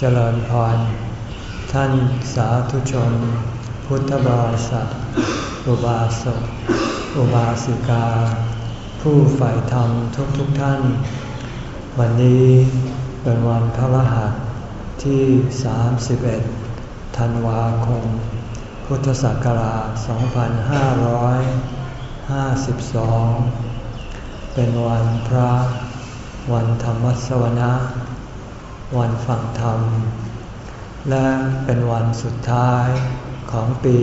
เจริญพร ท่านสาธุชน พุทธบริษัท อุบาสก อุบาสิกา ผู้ใฝ่ธรรมทุกๆทท่าน วันนี้เป็นวันพระรหัสที่ 31 ธันวาคม พุทธศักราช 2552 เป็นวันพระ วันธรรมสวนะ วันฟังธรรม และเป็นวันสุดท้ายของปี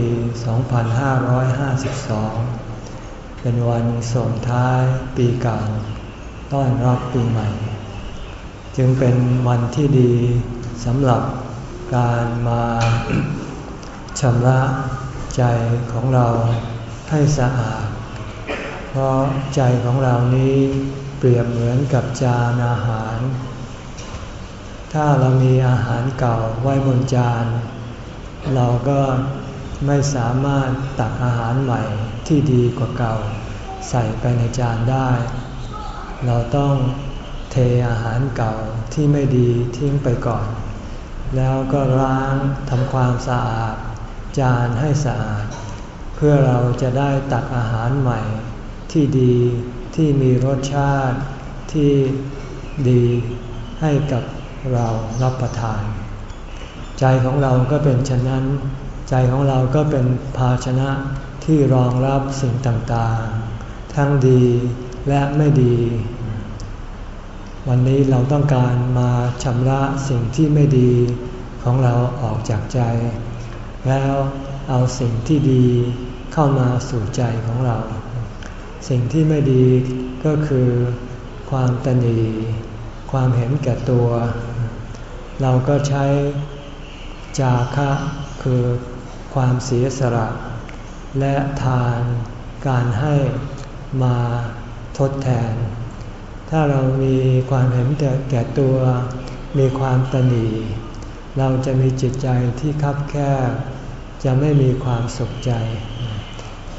2552 เป็นวันส่งท้ายปีเก่า ต้อนรับปีใหม่ จึงเป็นวันที่ดีสำหรับการมาชำระใจของเราให้สะอาด เพราะใจของเรานี้เปรียบเหมือนกับจานอาหาร ถ้าเรามีอาหารเก่าไว้บนจาน เราก็ไม่สามารถตักอาหารใหม่ที่ดีกว่าเก่า ใส่ไปในจานได้ เราต้องเทอาหารเก่าที่ไม่ดีทิ้งไปก่อน แล้วก็ล้างทำความสะอาด จานให้สะอาด เพื่อเราจะได้ตักอาหารใหม่ ที่ดีที่มีรสชาติที่ดีให้กับ เรารับประทาน ใจของเราก็เป็นฉะนั้น ใจของเราก็เป็นภาชนะที่รองรับสิ่งต่างๆ ทั้งดีและไม่ดี วันนี้เราต้องการมาชำระสิ่งที่ไม่ดีของเราออกจากใจ แล้วเอาสิ่งที่ดีเข้ามาสู่ใจของเรา สิ่งที่ไม่ดีก็คือความตนี ความเห็นแก่ตัว เราก็ใช้จาคะคือความเสียสละ และทานการให้มาทดแทน ถ้าเรามีความเห็นแก่ตัว มีความตนีเราจะมีจิตใจที่คับแคบจะไม่มีความสุขใจ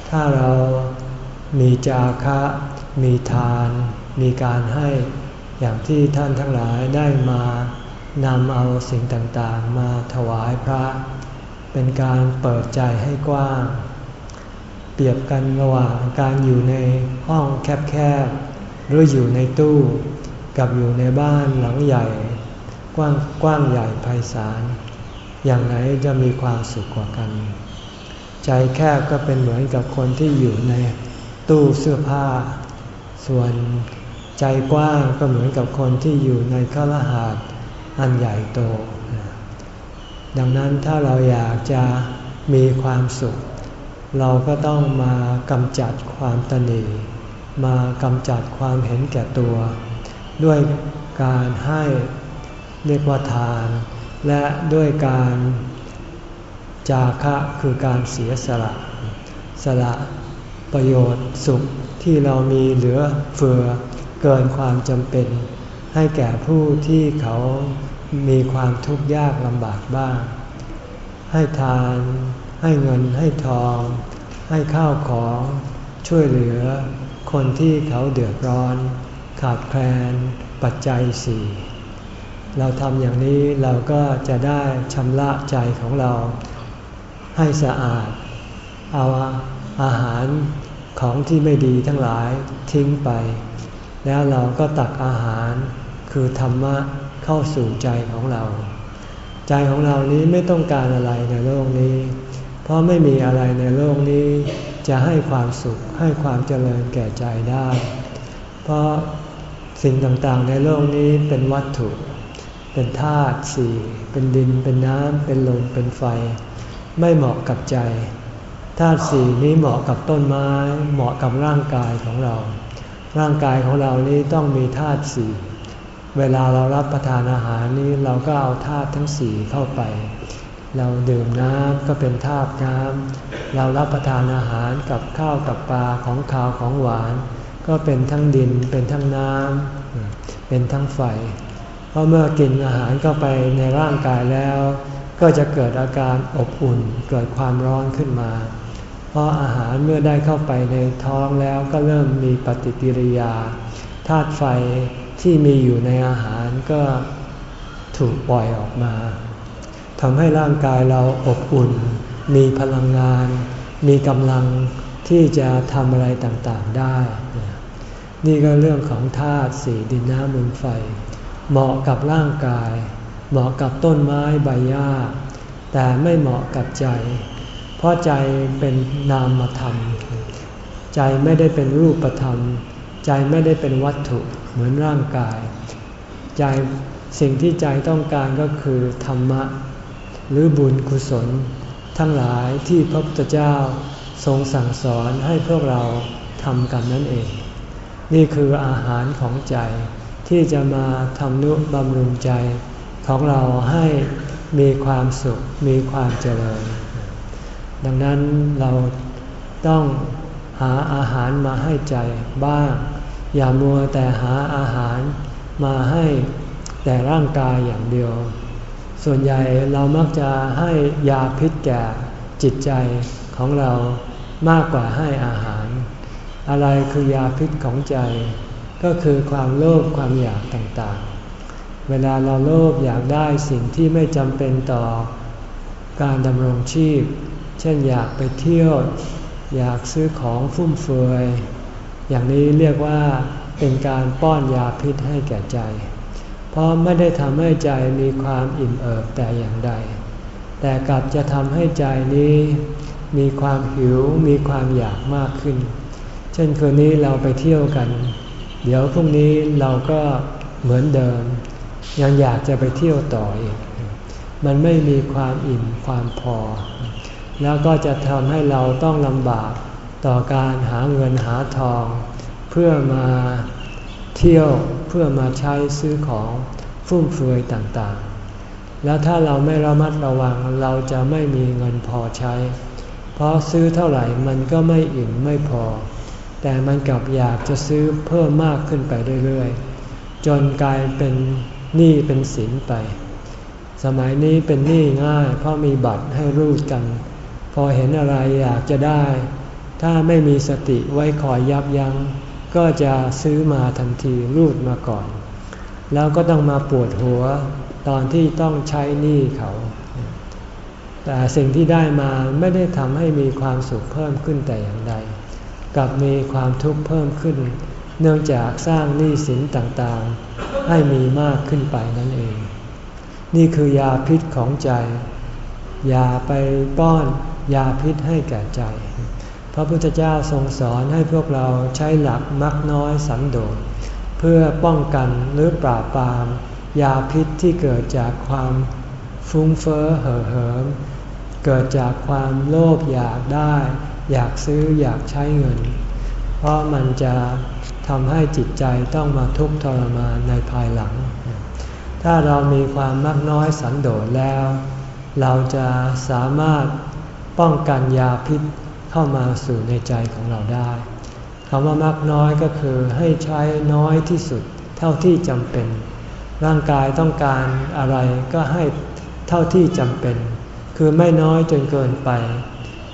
ถ้าเรามีจาคะ มีทาน มีการให้ อย่างที่ท่านทั้งหลายได้มานำเอาสิ่งต่างๆ มาถวายพระ เป็นการเปิดใจให้กว้าง เปรียบกันระหว่างการอยู่ในห้องแคบๆ หรืออยู่ในตู้ กับอยู่ในบ้านหลังใหญ่ กว้างกว้างใหญ่ไพศาลอย่างไหนจะมีความสุขกว่ากัน ใจแคบก็เป็นเหมือนกับคนที่อยู่ในตู้เสื้อผ้า ส่วน ใจกว้างก็เหมือนกับคนที่อยู่ในคฤหาสน์อันใหญ่โต ดังนั้นถ้าเราอยากจะมีความสุข เราก็ต้องมากำจัดความตนีมากำจัดความเห็นแก่ตัว ด้วยการให้เรียกว่าทาน และด้วยการจาคะคือการเสียสละ สละประโยชน์สุขที่เรามีเหลือเฟือ เกินความจำเป็น ให้แก่ผู้ที่เขามีความทุกข์ยากลำบากบ้าง ให้ทาน ให้เงินให้ทอง ให้ข้าวของช่วยเหลือ คนที่เขาเดือดร้อน ขาดแคลน ปัจจัยสี่เราทำอย่างนี้เราก็จะได้ชำระใจของเรา ให้สะอาด เอาอาหารของที่ไม่ดีทั้งหลายทิ้งไป แล้วเราก็ตักอาหารคือธรรมะเข้าสู่ใจของเรา ใจของเรานี้ไม่ต้องการอะไรในโลกนี้ เพราะไม่มีอะไรในโลกนี้ จะให้ความสุขให้ความเจริญแก่ใจได้ เพราะสิ่งต่างๆในโลกนี้เป็นวัตถุ เป็นธาตุสี่เป็นดิน เป็นน้ำ เป็นลม เป็นไฟ ไม่เหมาะกับใจ ธาตุสี่นี้เหมาะกับต้นไม้ เหมาะกับร่างกายของเรา ร่างกายของเรานี้ต้องมีธาตุสี่เวลาเรารับประทานอาหารนี้เราก็เอาธาตุทั้งสี่เข้าไป เราดื่มน้ำก็เป็นธาตุน้ำเรารับประทานอาหารกับข้าวกับปลาของขาวของหวาน ก็เป็นทั้งดินเป็นทั้งน้ำเป็นทั้งไฟเพราะเมื่อกินอาหารเข้าไปในร่างกายแล้ว ก็จะเกิดอาการอบอุ่นเกิดความร้อนขึ้นมา เพราะอาหารเมื่อได้เข้าไปในท้องแล้วก็เริ่มมีปฏิกิริยาธาตุไฟที่มีอยู่ในอาหารก็ถูกปล่อยออกมาทำให้ร่างกายเราอบอุ่น มีพลังงาน มีกำลังที่จะทำอะไรต่างๆได้ นี่ก็เรื่องของธาตุสีดินน้ำลมไฟ เหมาะกับร่างกาย เหมาะกับต้นไม้ใบหญ้า แต่ไม่เหมาะกับใจ เพราะใจเป็นนามธรรม ใจไม่ได้เป็นรูปธรรม ใจไม่ได้เป็นวัตถุเหมือนร่างกาย ใจสิ่งที่ใจต้องการก็คือธรรมะ หรือบุญกุศล ทั้งหลายที่พระพุทธเจ้าทรงสั่งสอนให้พวกเราทำกันนั่นเอง นี่คืออาหารของใจที่จะมาทำนุบำรุงใจของเราให้มีความสุขมีความเจริญ ดังนั้นเราต้องหาอาหารมาให้ใจบ้าง อย่ามัวแต่หาอาหารมาให้แต่ร่างกายอย่างเดียว ส่วนใหญ่เรามักจะให้ยาพิษแก่จิตใจของเรามากกว่าให้อาหาร อะไรคือยาพิษของใจ ก็คือความโลภความอยากต่างๆ เวลาเราโลภอยากได้สิ่งที่ไม่จำเป็นต่อการดำรงชีพ เช่นอยากไปเที่ยว อยากซื้อของฟุ่มเฟือย อย่างนี้เรียกว่าเป็นการป้อนยาพิษให้แก่ใจ เพราะไม่ได้ทำให้ใจมีความอิ่มเอิบแต่อย่างใด แต่กลับจะทำให้ใจนี้มีความหิวมีความอยากมากขึ้น เช่นคืนนี้เราไปเที่ยวกัน เดี๋ยวพรุ่งนี้เราก็เหมือนเดิม ยังอยากจะไปเที่ยวต่ออีก มันไม่มีความอิ่มความพอ แล้วก็จะทำให้เราต้องลำบากต่อการหาเงินหาทอง เพื่อมาเที่ยวเพื่อมาใช้ซื้อของฟุ่มเฟือยต่างๆ แล้วถ้าเราไม่ระมัดระวังเราจะไม่มีเงินพอใช้ เพราะซื้อเท่าไหร่มันก็ไม่อิ่มไม่พอ แต่มันกลับอยากจะซื้อเพิ่มมากขึ้นไปเรื่อยๆ จนกลายเป็นหนี้เป็นสินไป สมัยนี้เป็นหนี้ง่ายเพราะมีบัตรให้รูดกัน พอเห็นอะไรอยากจะได้ ถ้าไม่มีสติไว้คอยยับยัง้ง ก็จะซื้อมาทันทีรูดมาก่อน แล้วก็ต้องมาปวดหัวตอนที่ต้องใช้หนี้เขา แต่สิ่งที่ได้มาไม่ได้ทำให้มีความสุขเพิ่มขึ้นแต่อย่างใด กลับมีความทุกข์เพิ่มขึ้น เนื่องจากสร้างหนี้สินต่างๆ ให้มีมากขึ้นไปนั่นเอง นี่คือยาพิษของใจ อย่าไปป้อน ยาพิษให้แก่ใจ พระพุทธเจ้าทรงสอนให้พวกเราใช้หลักมักน้อยสันโดษเพื่อป้องกันหรือปราบปราม ยาพิษที่เกิดจากความฟุ้งเฟ้อเห่อเหิมเกิดจากความโลภอยากได้ อยากซื้ออยากใช้เงิน เพราะมันจะทำให้จิตใจต้องมาทุกข์ทรมานในภายหลัง ถ้าเรามีความมากน้อยสันโดษแล้ว เราจะสามารถ ป้องกันยาพิษเข้ามาสู่ในใจของเราได้คำว่ามากน้อยก็คือให้ใช้น้อยที่สุดเท่าที่จำเป็น ร่างกายต้องการอะไรก็ให้เท่าที่จำเป็น คือไม่น้อยจนเกินไป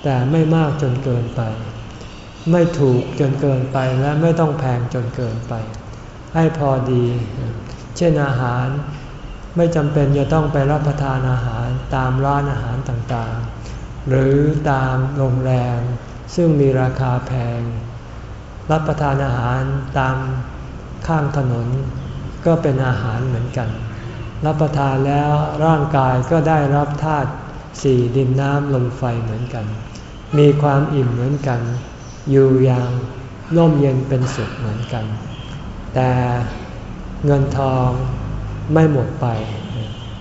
แต่ไม่มากจนเกินไป ไม่ถูกจนเกินไปและไม่ต้องแพงจนเกินไป ให้พอดี เช่นอาหารไม่จำเป็นจะต้องไปรับประทานอาหารตามร้านอาหารต่างๆ หรือตามโรงแรม ซึ่งมีราคาแพง รับประทานอาหารตามข้างถนน ก็เป็นอาหารเหมือนกัน รับประทานแล้วร่างกายก็ได้รับธาตุสี่ดินน้ำลมไฟเหมือนกัน มีความอิ่มเหมือนกัน อยู่อย่างร่มเย็นเป็นสุขเหมือนกัน แต่เงินทองไม่หมดไป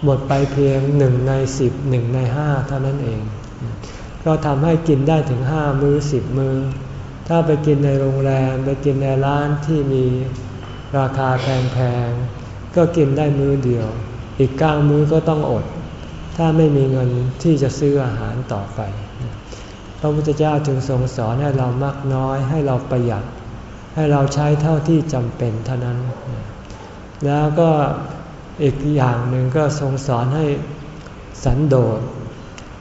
หมดไปเพียงหนึ่งในสิบหนึ่งในห้าเท่านั้นเอง ก็ทำให้กินได้ถึงห้ามือ้อสิบมือ้อ ถ้าไปกินในโรงแรมไปกินในร้านที่มีราคาแพงๆ ก็กินได้มื้อเดียว อีกก้ามื้อก็ต้องอด ถ้าไม่มีเงินที่จะซื้ออาหารต่อไป พระพุทธเจ้าจึงทรงสอนให้เรามักน้อยให้เราประหยัด ให้เราใช้เท่าที่จำเป็นเท่านั้น แล้วก็อีกอย่างหนึ่งก็ทรงสอนให้สันโดษ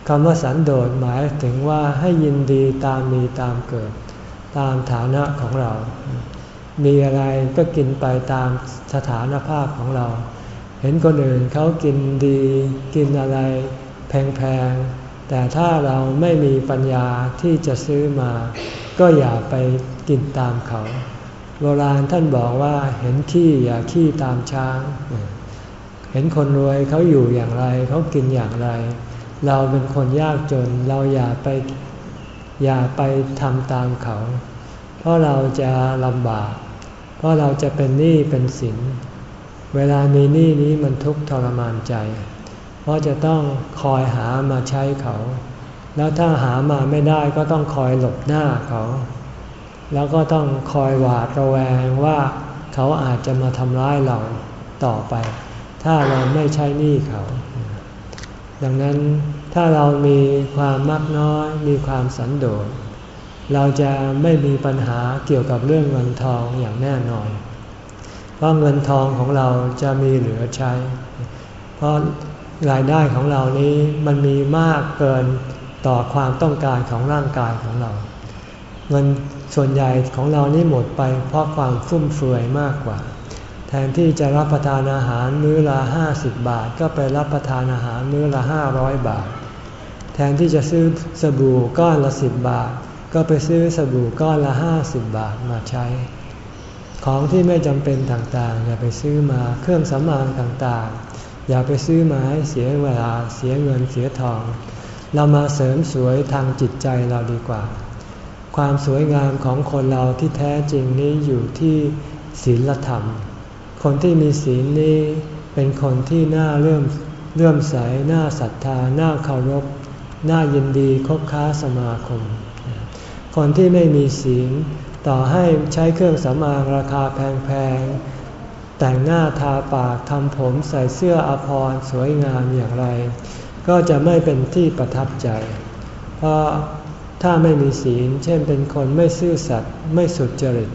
คำว่าสันโดษหมายถึงว่าให้ยินดีตามมีตามเกิด ตามฐานะของเรา มีอะไรก็กินไปตามสถานภาพของเรา เห็นคนอื่นเขากินดี กินอะไรแพงๆ แต่ถ้าเราไม่มีปัญญาที่จะซื้อมา ก็อย่าไปกินตามเขา โบราณท่านบอกว่าเห็นขี้อย่าขี้ตามช้าง เห็นคนรวยเขาอยู่อย่างไรเขากินอย่างไร เราเป็นคนยากจนเราอย่าไปอย่าไปทำตามเขา เพราะเราจะลำบาก เพราะเราจะเป็นหนี้เป็นสิน เวลามีหนี้นี้มันทุกข์ทรมานใจ เพราะจะต้องคอยหามาใช้เขา แล้วถ้าหามาไม่ได้ก็ต้องคอยหลบหน้าเขา แล้วก็ต้องคอยหวาดระแวงว่าเขาอาจจะมาทำร้ายเราต่อไป ถ้าเราไม่ใช้หนี้เขา ดังนั้นถ้าเรามีความมักน้อย มีความสันโดษเราจะไม่มีปัญหาเกี่ยวกับเรื่องเงินทองอย่างแน่นอน เพราะเงินทองของเราจะมีเหลือใช้ เพราะรายได้ของเรานี้มันมีมากเกินต่อความต้องการของร่างกายของเรา เงินส่วนใหญ่ของเรานี่หมดไปเพราะความฟุ่มเฟือยมากกว่า แทนที่จะรับประทานอาหารมื้อละห้าสิบบาท ก็ไปรับประทานอาหารมื้อละห้าร้อยบาท แทนที่จะซื้อสบู่ก้อนละสิบบาท ก็ไปซื้อสบู่ก้อนละห้าสิบบาทมาใช้ ของที่ไม่จำเป็นต่างๆ อย่าไปซื้อมาเครื่องสำอางต่างๆ อย่าไปซื้อมาให้เสียเวลาเสียเงินเสียทอง เรามาเสริมสวยทางจิตใจเราดีกว่า ความสวยงามของคนเราที่แท้จริงนี้อยู่ที่ศีลธรรม คนที่มีศีลนี้เป็นคนที่น่าเลื่อมเลื่อมใสน่าศรัทธาน่าเคารพน่ายินดีคบค้าสมาคม คนที่ไม่มีศีลต่อให้ใช้เครื่องสำอางราคาแพงๆ แต่งหน้าทาปากทำผมใส่เสื้ออภรรสวยงามอย่างไร ก็จะไม่เป็นที่ประทับใจ เพราะถ้าไม่มีศีล เช่นเป็นคนไม่ซื่อสัตย์ไม่สุจริต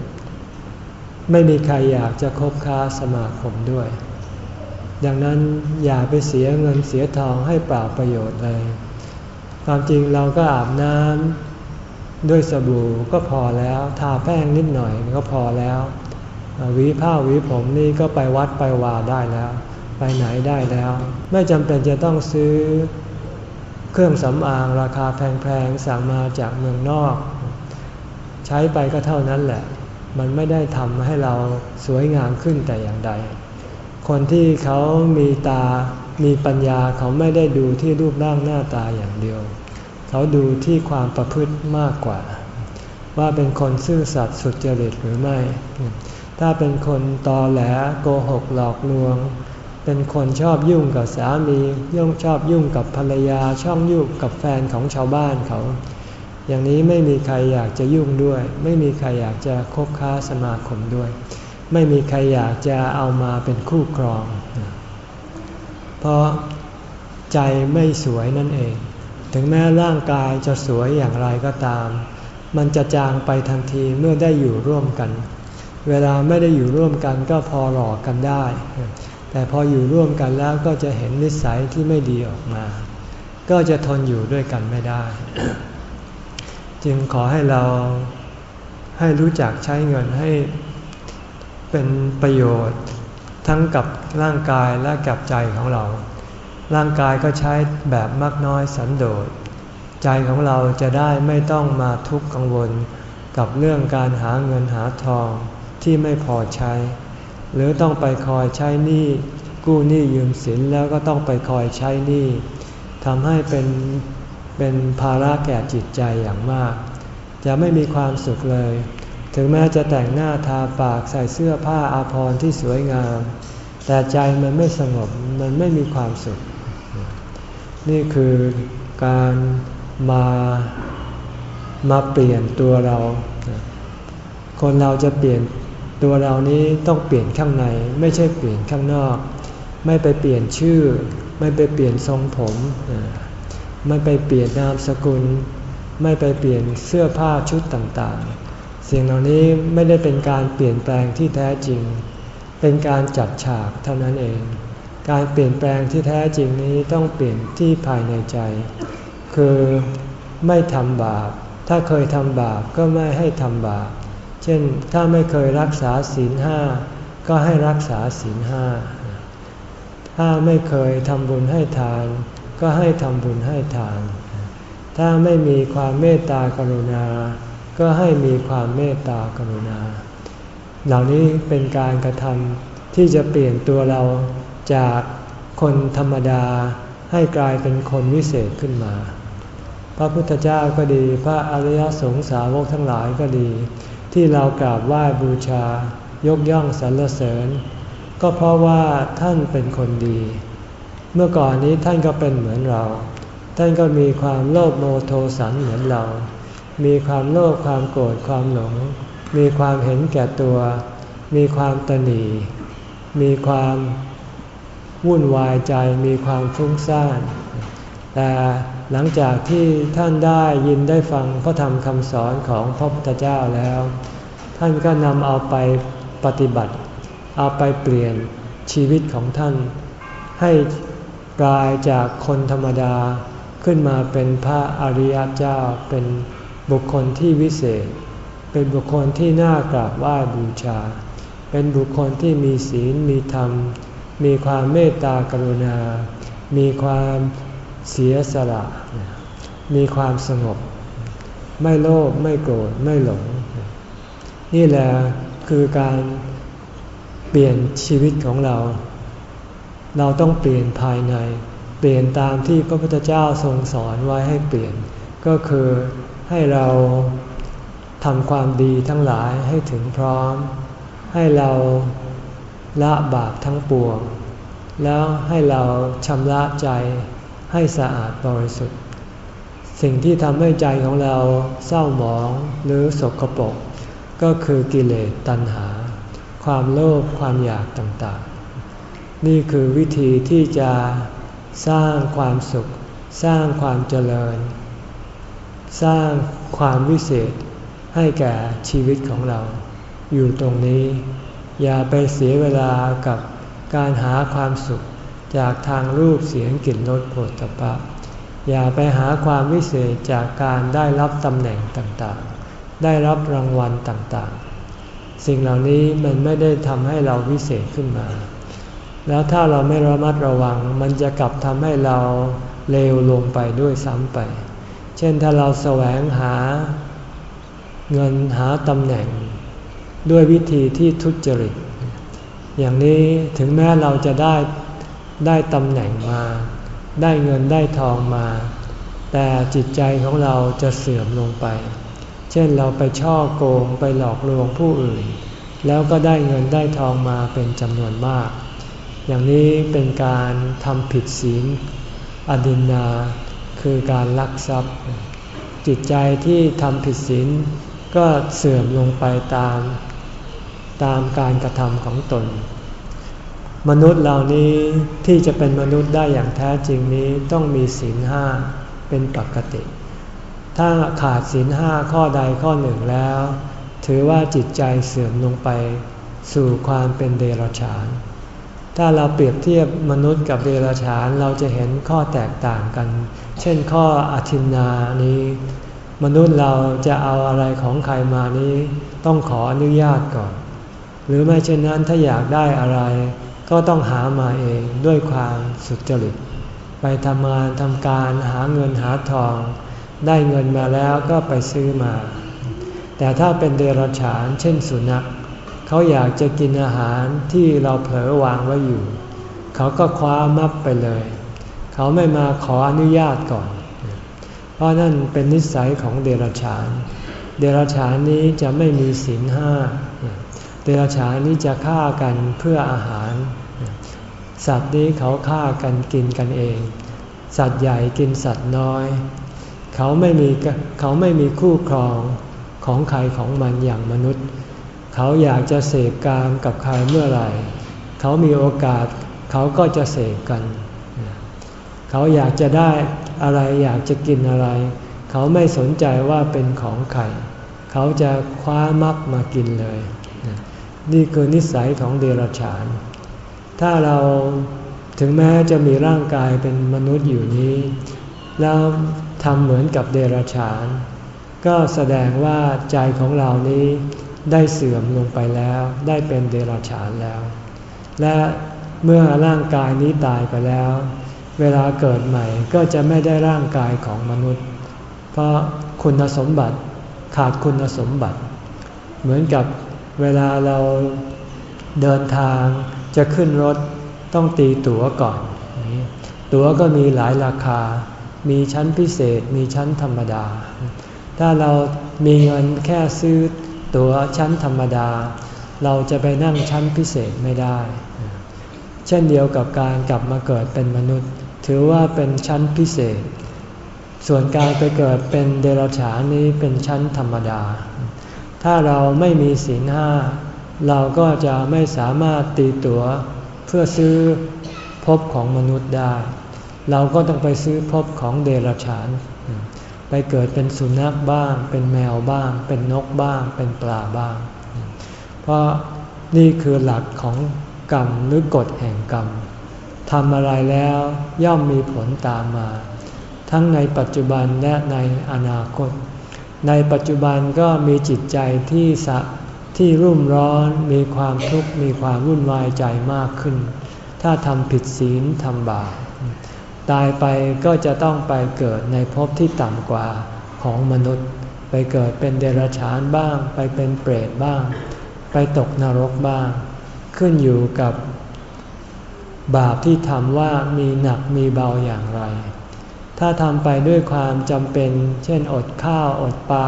ไม่มีใครอยากจะคบค้าสมาคมด้วย ดังนั้นอย่าไปเสียเงินเสียทองให้เปล่าประโยชน์เลย ความจริงเราก็อาบน้ำด้วยสบู่ก็พอแล้ว ทาแป้งนิดหน่อยก็พอแล้วหวีผ้าหวีผมนี่ก็ไปวัดไปวาได้แล้ว ไปไหนได้แล้ว ไม่จำเป็นจะต้องซื้อเครื่องสำอางราคาแพงๆสั่งมาจากเมืองนอก ใช้ไปก็เท่านั้นแหละ มันไม่ได้ทำให้เราสวยงามขึ้นแต่อย่างใด คนที่เขามีตา มีปัญญาเขาไม่ได้ดูที่รูปร่างหน้าตาอย่างเดียว เขาดูที่ความประพฤติมากกว่า ว่าเป็นคนซื่อสัตย์สุจริตหรือไม่ ถ้าเป็นคนตอแหลโกหกหลอกลวง เป็นคนชอบยุ่งกับสามีย่งชอบยุ่งกับภรรยา ชอบยุ่งกับแฟนของชาวบ้านเขา อย่างนี้ไม่มีใครอยากจะยุ่งด้วย ไม่มีใครอยากจะคบค้าสมาคมด้วย ไม่มีใครอยากจะเอามาเป็นคู่ครอง เพราะใจไม่สวยนั่นเอง ถึงแม้ร่างกายจะสวยอย่างไรก็ตาม มันจะจางไปทันทีเมื่อได้อยู่ร่วมกัน เวลาไม่ได้อยู่ร่วมกันก็พอหลอกกันได้ แต่พออยู่ร่วมกันแล้วก็จะเห็นนิสัยที่ไม่ดีออกมา ก็จะทนอยู่ด้วยกันไม่ได้ จึงขอให้เราให้รู้จักใช้เงินให้เป็นประโยชน์ทั้งกับร่างกายและกับใจของเรา ร่างกายก็ใช้แบบมากน้อยสันโดษ ใจของเราจะได้ไม่ต้องมาทุกข์กังวลกับเรื่องการหาเงินหาทองที่ไม่พอใช้ หรือต้องไปคอยใช้หนี้กู้หนี้ยืมสินแล้วก็ต้องไปคอยใช้หนี้ทำให้เป็น เป็นภาระแก่จิตใจอย่างมาก จะไม่มีความสุขเลย ถึงแม้จะแต่งหน้าทาปากใส่เสื้อผ้าอาภรณ์ที่สวยงาม แต่ใจมันไม่สงบมันไม่มีความสุข นี่คือการมามาเปลี่ยนตัวเรา คนเราจะเปลี่ยนตัวเรานี้ต้องเปลี่ยนข้างในไม่ใช่เปลี่ยนข้างนอก ไม่ไปเปลี่ยนชื่อ ไม่ไปเปลี่ยนทรงผม ไม่ไปเปลี่ยนนามสกุล ไม่ไปเปลี่ยนเสื้อผ้าชุดต่างๆ สิ่งเหล่านี้ไม่ได้เป็นการเปลี่ยนแปลงที่แท้จริง เป็นการจัดฉากเท่านั้นเอง การเปลี่ยนแปลงที่แท้จริงนี้ต้องเปลี่ยนที่ภายในใจ คือไม่ทำบาป ถ้าเคยทำบาปก็ไม่ให้ทำบาป เช่นถ้าไม่เคยรักษาศีลห้าก็ให้รักษาศีลห้าถ้าไม่เคยทำบุญให้ทาน ก็ให้ทำบุญให้ทาน ถ้าไม่มีความเมตตากรุณา ก็ให้มีความเมตตากรุณา เหล่านี้เป็นการกระทำที่จะเปลี่ยนตัวเราจากคนธรรมดาให้กลายเป็นคนวิเศษขึ้นมา พระพุทธเจ้าก็ดี พระอริยสงสาวกทั้งหลายก็ดี ที่เรากราบไหว้บูชา ยกย่องสรรเสริญ ก็เพราะว่าท่านเป็นคนดี เมื่อก่อนนี้ท่านก็เป็นเหมือนเรา ท่านก็มีความโลภโมโทสันเหมือนเรา มีความโลภความโกรธความหลง มีความเห็นแก่ตัว มีความตนีมีความวุ่นวายใจ มีความฟุ้งซ่าน แต่หลังจากที่ท่านได้ยินได้ฟังพระธรรมคำสอนของพระพุทธเจ้าแล้ว ท่านก็นำเอาไปปฏิบัติ เอาไปเปลี่ยนชีวิตของท่าน ให้ กลายจากคนธรรมดาขึ้นมาเป็นพระอริยเจ้าเป็นบุคคลที่วิเศษ เป็นบุคคลที่น่ากราบไหว้บูชา เป็นบุคคลที่มีศีลมีธรรม มีความเมตตากรุณา มีความเสียสละ มีความสงบ ไม่โลภไม่โกรธไม่หลง นี่แหละคือการเปลี่ยนชีวิตของเรา เราต้องเปลี่ยนภายใน เปลี่ยนตามที่พระพุทธเจ้าทรงสอนไว้ให้เปลี่ยน ก็คือให้เราทำความดีทั้งหลายให้ถึงพร้อม ให้เราละบาปทั้งปวง แล้วให้เราชำระใจให้สะอาดบริสุทธิ์ สิ่งที่ทำให้ใจของเราเศร้าหมองหรือสกปรกก็คือกิเลสตัณหา ความโลภความอยากต่างๆ นี่คือวิธีที่จะสร้างความสุข สร้างความเจริญ สร้างความวิเศษให้แก่ชีวิตของเรา อยู่ตรงนี้ อย่าไปเสียเวลากับการหาความสุขจากทางรูปเสียงกลิ่นรสโผฏฐัพพะอย่าไปหาความวิเศษจากการได้รับตำแหน่งต่างๆ ได้รับรางวัลต่างๆ สิ่งเหล่านี้มันไม่ได้ทำให้เราวิเศษขึ้นมา แล้วถ้าเราไม่ระมัดระวัง มันจะกลับทำให้เราเลวลงไปด้วยซ้ำไป เช่นถ้าเราแสวงหาเงินหาตำแหน่ง ด้วยวิธีที่ทุจริต อย่างนี้ถึงแม้เราจะได้ได้ตำแหน่งมา ได้เงินได้ทองมา แต่จิตใจของเราจะเสื่อมลงไป เช่นเราไปช่อโกงไปหลอกลวงผู้อื่น แล้วก็ได้เงินได้ทองมาเป็นจำนวนมาก อย่างนี้เป็นการทำผิดศีลอดินนาคือการลักทรัพย์ จิตใจที่ทำผิดศีลก็เสื่อมลงไปตาม ตามการกระทำของตน มนุษย์เหล่านี้ที่จะเป็นมนุษย์ได้อย่างแท้จริงนี้ต้องมีศีลห้าเป็นปกติ ถ้าขาดศีลห้าข้อใดข้อหนึ่งแล้ว ถือว่าจิตใจเสื่อมลงไปสู่ความเป็นเดรัจฉาน ถ้าเราเปรียบเทียบมนุษย์กับเดรัจฉานเราจะเห็นข้อแตกต่างกัน เช่นข้ออธินนานี้ มนุษย์เราจะเอาอะไรของใครมานี้ ต้องขออนุญาตก่อน หรือไม่เช่นนั้นถ้าอยากได้อะไร ก็ต้องหามาเองด้วยความสุจริต ไปทำงานทำการหาเงินหาทอง ได้เงินมาแล้วก็ไปซื้อมา แต่ถ้าเป็นเดรัจฉาน เช่นสุนัข เขาอยากจะกินอาหารที่เราเผลอวางไว้อยู่ เขาก็คว้ามับไปเลย เขาไม่มาขออนุญาตก่อน เพราะนั่นเป็นนิสัยของเดรัจฉาน เดรัจฉานนี้จะไม่มีศีลห้า เดรัจฉานนี้จะฆ่ากันเพื่ออาหาร สัตว์นี้เขาฆ่ากันกินกันเอง สัตว์ใหญ่กินสัตว์น้อย เขาไม่มีเขาไม่มีคู่ครองของใครของมันอย่างมนุษย์ เขาอยากจะเสพกามกับใครเมื่อไหร่ เขามีโอกาสเขาก็จะเสพกัน เขาอยากจะได้อะไรอยากจะกินอะไร เขาไม่สนใจว่าเป็นของใครเขาจะคว้ามักมากินเลย นี่คือนิสัยของเดรัจฉาน ถ้าเราถึงแม้จะมีร่างกายเป็นมนุษย์อยู่นี้ แล้วทำเหมือนกับเดรัจฉาน ก็แสดงว่าใจของเรานี้ ได้เสื่อมลงไปแล้ว ได้เป็นเดรัจฉานแล้ว และเมื่อร่างกายนี้ตายไปแล้ว เวลาเกิดใหม่ก็จะไม่ได้ร่างกายของมนุษย์ เพราะคุณสมบัติขาดคุณสมบัติ เหมือนกับเวลาเราเดินทางจะขึ้นรถต้องตีตั๋วก่อน ตั๋วก็มีหลายราคา มีชั้นพิเศษ มีชั้นธรรมดา ถ้าเรามีเงินแค่ซื้อ ตั๋วชั้นธรรมดา เราจะไปนั่งชั้นพิเศษไม่ได้ เช่นเดียวกับการกลับมาเกิดเป็นมนุษย์ ถือว่าเป็นชั้นพิเศษ ส่วนการไปเกิดเป็นเดรัจฉานี้เป็นชั้นธรรมดา ถ้าเราไม่มีศีลห้าเราก็จะไม่สามารถตีตั๋วเพื่อซื้อพบของมนุษย์ได้ เราก็ต้องไปซื้อพบของเดรัจฉาน ไปเกิดเป็นสุนัขบ้าง เป็นแมวบ้าง เป็นนกบ้าง เป็นปลาบ้าง เพราะนี่คือหลักของกรรมหรือกฎแห่งกรรมทำอะไรแล้วย่อมมีผลตามมา ทั้งในปัจจุบันและในอนาคต ในปัจจุบันก็มีจิตใจที่สะที่รุ่มร้อนมีความทุกข์มีความวุ่นวายใจมากขึ้น ถ้าทำผิดศีลทำบาป ตายไปก็จะต้องไปเกิดในภพที่ต่ำกว่าของมนุษย์ ไปเกิดเป็นเดรัจฉานบ้าง ไปเป็นเปรตบ้าง ไปตกนรกบ้าง ขึ้นอยู่กับบาปที่ทำว่ามีหนักมีเบาอย่างไร ถ้าทำไปด้วยความจำเป็น เช่นอดข้าวอดปลา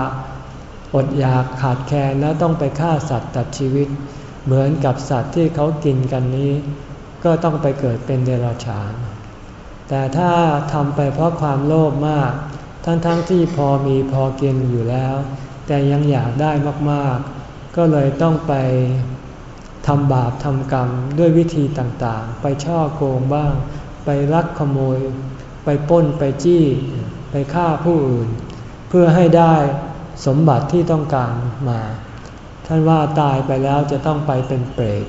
อดอยากขาดแคลนแล้วต้องไปฆ่าสัตว์ตัดชีวิต เหมือนกับสัตว์ที่เขากินกันนี้ ก็ต้องไปเกิดเป็นเดรัจฉาน แต่ถ้าทำไปเพราะความโลภมาก ทั้งๆทที่พอมีพอกินอยู่แล้ว แต่ยังอยากได้มากๆ ก็เลยต้องไปทำบาปทำกรรมด้วยวิธีต่างๆ ไปช่อโกงบ้าง ไปลักขโมย ไปป้นไปจี้ ไปฆ่าผู้อื่น เพื่อให้ได้สมบัติที่ต้องการมา ท่านว่าตายไปแล้วจะต้องไปเป็นเปรต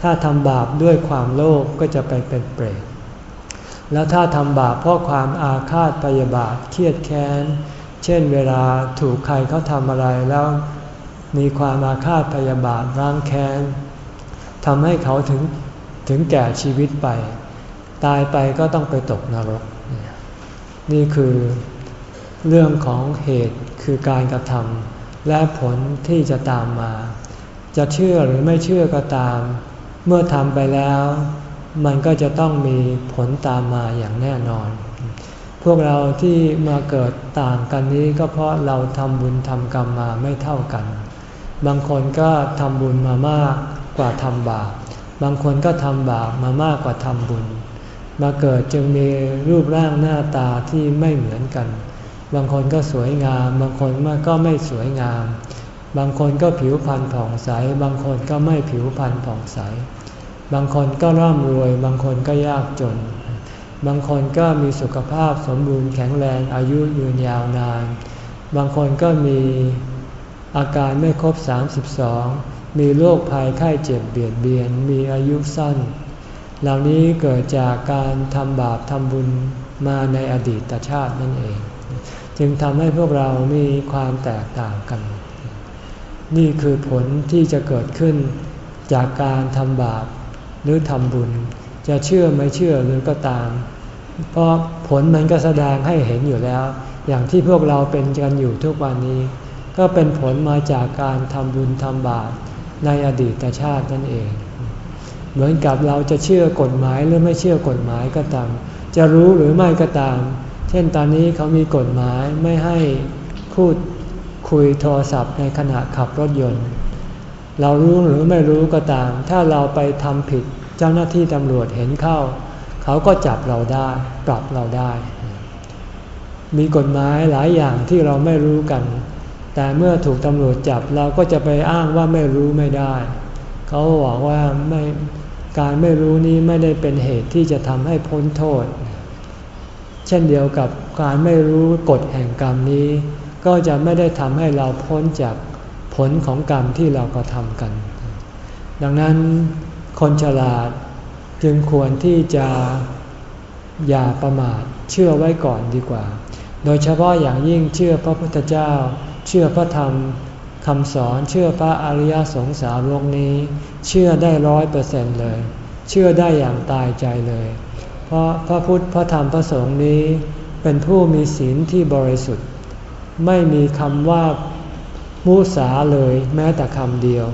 ถ้าทำบาปด้วยความโลภกก็จะไปเป็นเปรต แล้วถ้าทำบาปเพราะความอาฆาตพยาบาทเครียดแค้น เช่นเวลาถูกใครเขาทำอะไรแล้วมีความอาฆาตพยาบาทร้างแค้นทำให้เขาถึงถึงแก่ชีวิตไป ตายไปก็ต้องไปตกนรก นี่คือเรื่องของเหตุคือการกระทำและผลที่จะตามมา จะเชื่อหรือไม่เชื่อก็ตาม เมื่อทำไปแล้ว มันก็จะต้องมีผลตามมาอย่างแน่นอน พวกเราที่มาเกิดต่างกันนี้ก็เพราะเราทำบุญทำกรรมมาไม่เท่ากัน บางคนก็ทำบุญมามากกว่าทำบาป บางคนก็ทำบาปมามากกว่าทำบุญ มาเกิดจึงมีรูปร่างหน้าตาที่ไม่เหมือนกัน บางคนก็สวยงาม บางคนก็ไม่สวยงาม บางคนก็ผิวพรรณผ่องใส บางคนก็ไม่ผิวพรรณผ่องใส บางคนก็ร่ำรวย บางคนก็ยากจน บางคนก็มีสุขภาพสมบูรณ์แข็งแรงอายุยืนยาวนาน บางคนก็มีอาการไม่ครบ 32 มีโรคภัยไข้เจ็บเบียดเบียน มีอายุสั้น เหล่านี้เกิดจากการทำบาปทำบุญมาในอดีตชาตินั่นเอง จึงทำให้พวกเรามีความแตกต่างกัน นี่คือผลที่จะเกิดขึ้นจากการทำบาป หรือทำบุญ จะเชื่อไม่เชื่อหรือก็ตาม เพราะผลมันก็แสดงให้เห็นอยู่แล้ว อย่างที่พวกเราเป็นกันอยู่ทุกวันนี้ ก็เป็นผลมาจากการทำบุญทำบาปในอดีตชาตินั่นเอง เหมือนกับเราจะเชื่อกฎหมายหรือไม่เชื่อกฎหมายก็ตาม จะรู้หรือไม่ก็ตาม เช่นตอนนี้เขามีกฎหมายไม่ให้พูดคุยโทรศัพท์ในขณะขับรถยนต์ เรารู้หรือไม่รู้ก็ตาม ถ้าเราไปทำผิดเจ้าหน้าที่ตำรวจเห็นเข้า เขาก็จับเราได้ ปรับเราได้ มีกฎหมายหลายอย่างที่เราไม่รู้กัน แต่เมื่อถูกตำรวจจับเราก็จะไปอ้างว่าไม่รู้ไม่ได้ เขาบอกว่าไม่การไม่รู้นี้ไม่ได้เป็นเหตุที่จะทำให้พ้นโทษ เช่นเดียวกับการไม่รู้กฎแห่งกรรมนี้ ก็จะไม่ได้ทำให้เราพ้นจาก ผลของกรรมที่เราก็ทำกัน ดังนั้นคนฉลาดจึงควรที่จะอย่าประมาทเชื่อไว้ก่อนดีกว่า โดยเฉพาะอย่างยิ่งเชื่อพระพุทธเจ้า เชื่อพระธรรมคำสอนเชื่อพระอริยสงสารวงนี้ เชื่อได้ร้อยเปอร์เซ็นต์เลย เชื่อได้อย่างตายใจเลย เพราะพระพุทธพระธรรมพระสงฆ์นี้ เป็นผู้มีศีลที่บริสุทธิ์ ไม่มีคำว่า มุสาเลยแม้แต่คำเดียว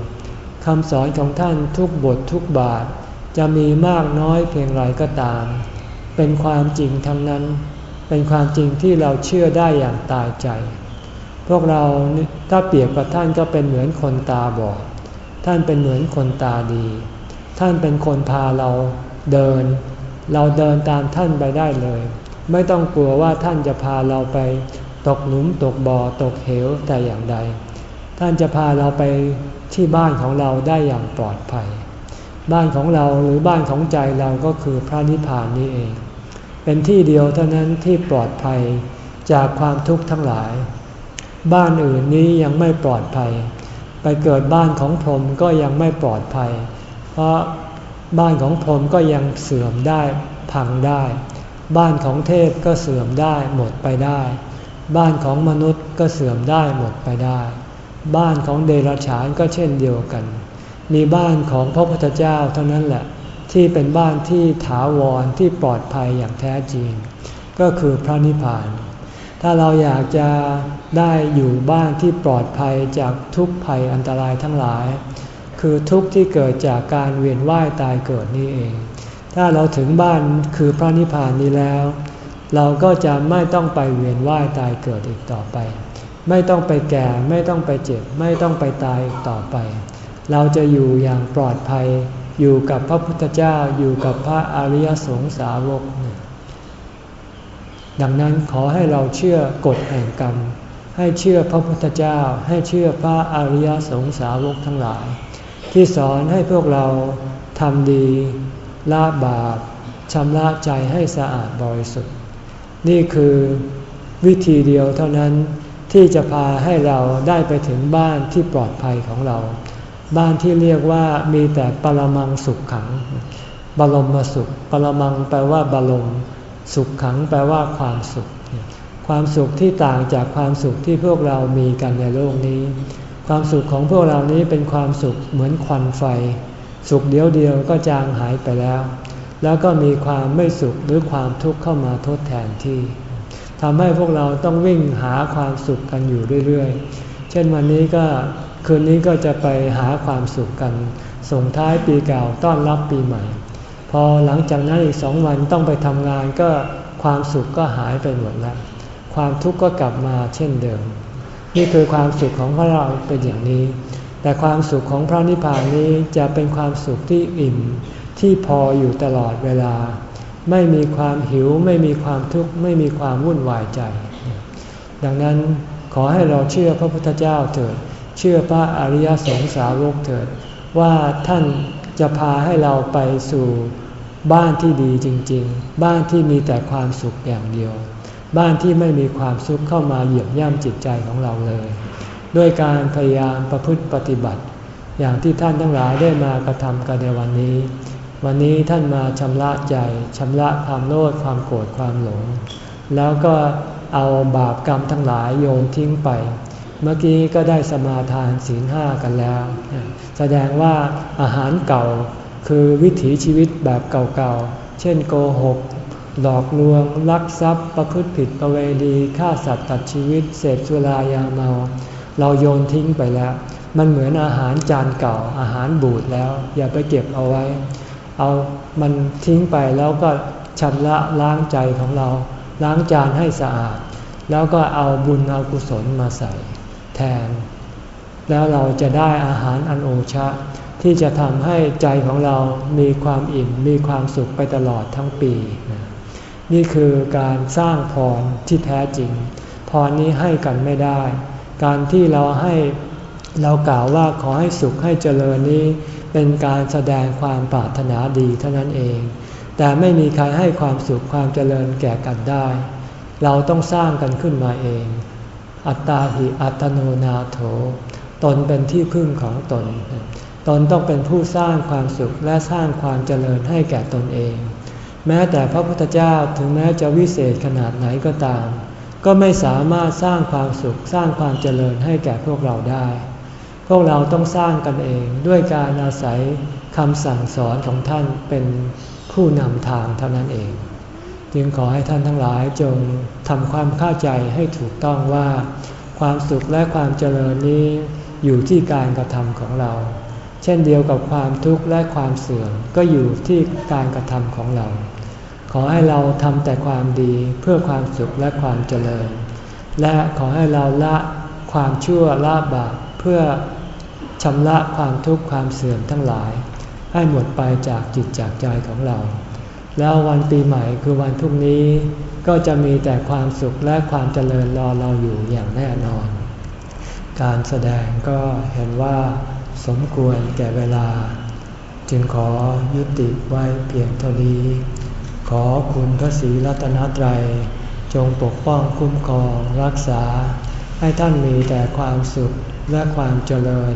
คำสอนของท่านทุกบททุกบาท จะมีมากน้อยเพียงไรก็ตาม เป็นความจริงทั้งนั้น เป็นความจริงที่เราเชื่อได้อย่างตายใจ พวกเราถ้าเปรียบกับท่านก็เป็นเหมือนคนตาบอด ท่านเป็นเหมือนคนตาดี ท่านเป็นคนพาเราเดิน เราเดินตามท่านไปได้เลย ไม่ต้องกลัวว่าท่านจะพาเราไป ตกหลุมตกบ่อตกเหวแต่อย่างใด ท่านจะพาเราไปที่บ้านของเราได้อย่างปลอดภัย บ้านของเราหรือบ้านของใจเราก็คือพระนิพพานนี้เอง เป็นที่เดียวเท่านั้นที่ปลอดภัยจากความทุกข์ทั้งหลาย บ้านอื่นนี้ยังไม่ปลอดภัย ไปเกิดบ้านของพรหมก็ยังไม่ปลอดภัย เพราะบ้านของพรหมก็ยังเสื่อมได้พังได้ บ้านของเทพก็เสื่อมได้หมดไปได้ บ้านของมนุษย์ก็เสื่อมได้หมดไปได้ บ้านของเดรัจฉานก็เช่นเดียวกัน มีบ้านของพระพุทธเจ้าเท่านั้นแหละที่เป็นบ้านที่ถาวรที่ปลอดภัยอย่างแท้จริง ก็คือพระนิพพาน ถ้าเราอยากจะได้อยู่บ้านที่ปลอดภัยจากทุกภัยอันตรายทั้งหลาย คือทุกที่เกิดจากการเวียนว่ายตายเกิดนี้เอง ถ้าเราถึงบ้านคือพระนิพพานนี้แล้ว เราก็จะไม่ต้องไปเวียนว่ายตายเกิดอีกต่อไป ไม่ต้องไปแก่ไม่ต้องไปเจ็บ ไม่ต้องไปตายต่อไป เราจะอยู่อย่างปลอดภัย อยู่กับพระพุทธเจ้าอยู่กับพระอริยสงสาวก ดังนั้นขอให้เราเชื่อกฎแห่งกรรม ให้เชื่อพระพุทธเจ้า ให้เชื่อพระอริยสงสาวกทั้งหลาย ที่สอนให้พวกเราทำดีละบาปชำระใจให้สะอาดบริสุทธิ์ นี่คือวิธีเดียวเท่านั้น ที่จะพาให้เราได้ไปถึงบ้านที่ปลอดภัยของเรา บ้านที่เรียกว่ามีแต่ปรมังสุขขัง บรมสุข ปรมังแปลว่าบรม สุขขังแปลว่าความสุข ความสุขที่ต่างจากความสุขที่พวกเรามีกันในโลกนี้ ความสุขของพวกเรานี้เป็นความสุขเหมือนควันไฟ สุขเดียวเดียวก็จางหายไปแล้ว แล้วก็มีความไม่สุขหรือความทุกข์เข้ามาทดแทนที่ ทำให้พวกเราต้องวิ่งหาความสุขกันอยู่เรื่อยๆ เช่นวันนี้ก็คืนนี้ก็จะไปหาความสุขกัน ส่งท้ายปีเก่าต้อนรับปีใหม่ พอหลังจากนั้นอีกสองวันต้องไปทำงานก็ความสุขก็หายไปหมดแล้ว ความทุกข์ก็กลับมาเช่นเดิม นี่คือความสุขของพวกเราเป็นอย่างนี้ แต่ความสุขของพระนิพพานนี้จะเป็นความสุขที่อิ่มที่พออยู่ตลอดเวลา ไม่มีความหิว ไม่มีความทุกข์ ไม่มีความวุ่นวายใจ ดังนั้นขอให้เราเชื่อพระพุทธเจ้าเถิด เชื่อพระอริยสงสาวกเถิด ว่าท่านจะพาให้เราไปสู่บ้านที่ดีจริง ๆ บ้านที่มีแต่ความสุขอย่างเดียว บ้านที่ไม่มีความสุขเข้ามาเหยียบย่ำจิตใจของเราเลย ด้วยการพยายามประพฤติปฏิบัติ อย่างที่ท่านทั้งหลายได้มากระทำกันในวันนี้ วันนี้ท่านมาชำระใจชำระความโลภความโกรธความหลง แล้วก็เอาบาปกรรมทั้งหลายโยนทิ้งไป เมื่อกี้ก็ได้สมาทานศีลห้ากันแล้ว แสดงว่าอาหารเก่าคือวิถีชีวิตแบบเก่าๆ เช่นโกหก หลอกลวง ลักทรัพย์ ประพฤติผิดประเวณีฆ่าสัตว์ตัดชีวิต เสพสุรายาเมา เราโยนทิ้งไปแล้ว มันเหมือนอาหารจานเก่าอาหารบูดแล้ว อย่าไปเก็บเอาไว้ เอามันทิ้งไปแล้วก็ชำระล้างใจของเรา ล้างจานให้สะอาด แล้วก็เอาบุญเอากุศลมาใส่แทน แล้วเราจะได้อาหารอันโอชะ ที่จะทำให้ใจของเรามีความอิ่มมีความสุขไปตลอดทั้งปี นี่คือการสร้างพรที่แท้จริงพรนี้ให้กันไม่ได้ การที่เราให้เรากล่าวว่าขอให้สุขให้เจริญนี้ เป็นการแสดงความปรารถนาดีเท่านั้นเอง แต่ไม่มีใครให้ความสุขความเจริญแก่กันได้ เราต้องสร้างกันขึ้นมาเอง อัตตาหิอัตโนนาโถ ตนเป็นที่พึ่งของตน ตนต้องเป็นผู้สร้างความสุขและสร้างความเจริญให้แก่ตนเอง แม้แต่พระพุทธเจ้าถึงแม้จะวิเศษขนาดไหนก็ตาม ก็ไม่สามารถสร้างความสุขสร้างความเจริญให้แก่พวกเราได้ พวกเราต้องสร้างกันเองด้วยการอาศัยคำสั่งสอนของท่านเป็นผู้นำทางเท่านั้นเอง จึงขอให้ท่านทั้งหลายจงทำความเข้าใจให้ถูกต้องว่า ความสุขและความเจริญนี้อยู่ที่การกระทำของเรา เช่นเดียวกับความทุกข์และความเสื่อมก็อยู่ที่การกระทำของเรา ขอให้เราทำแต่ความดีเพื่อความสุขและความเจริญ และขอให้เราละความชั่วละบาปเพื่อ ชำระความทุกข์ความเสื่อมทั้งหลาย ให้หมดไปจากจิตจากใจของเรา แล้ววันปีใหม่คือวันพรุ่งนี้ ก็จะมีแต่ความสุขและความเจริญรอเราอยู่อย่างแน่นอน การแสดงก็เห็นว่าสมควรแก่เวลา จึงขอยุติไว้เพียงเท่านี้ขอคุณพระศรีรัตนตรัย จงปกป้องคุ้มครองรักษา ให้ท่านมีแต่ความสุขและความเจริญ